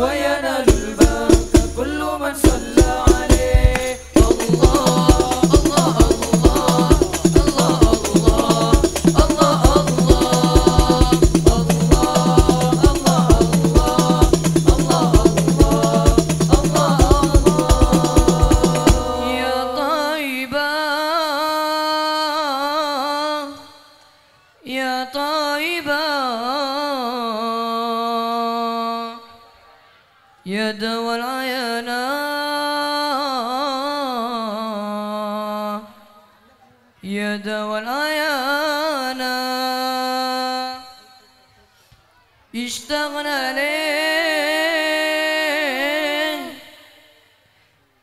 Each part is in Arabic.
وينال البركة كل من صلى عليه الله الله الله الله الله الله الله الله الله الله الله الله يا طيبة يا طيبة اليد يا يد العيانا اشتغنا لك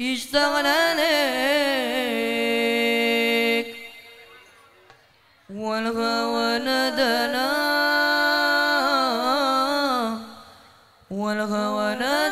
اشتغنا لك والهوى ندنا والهوى ندنا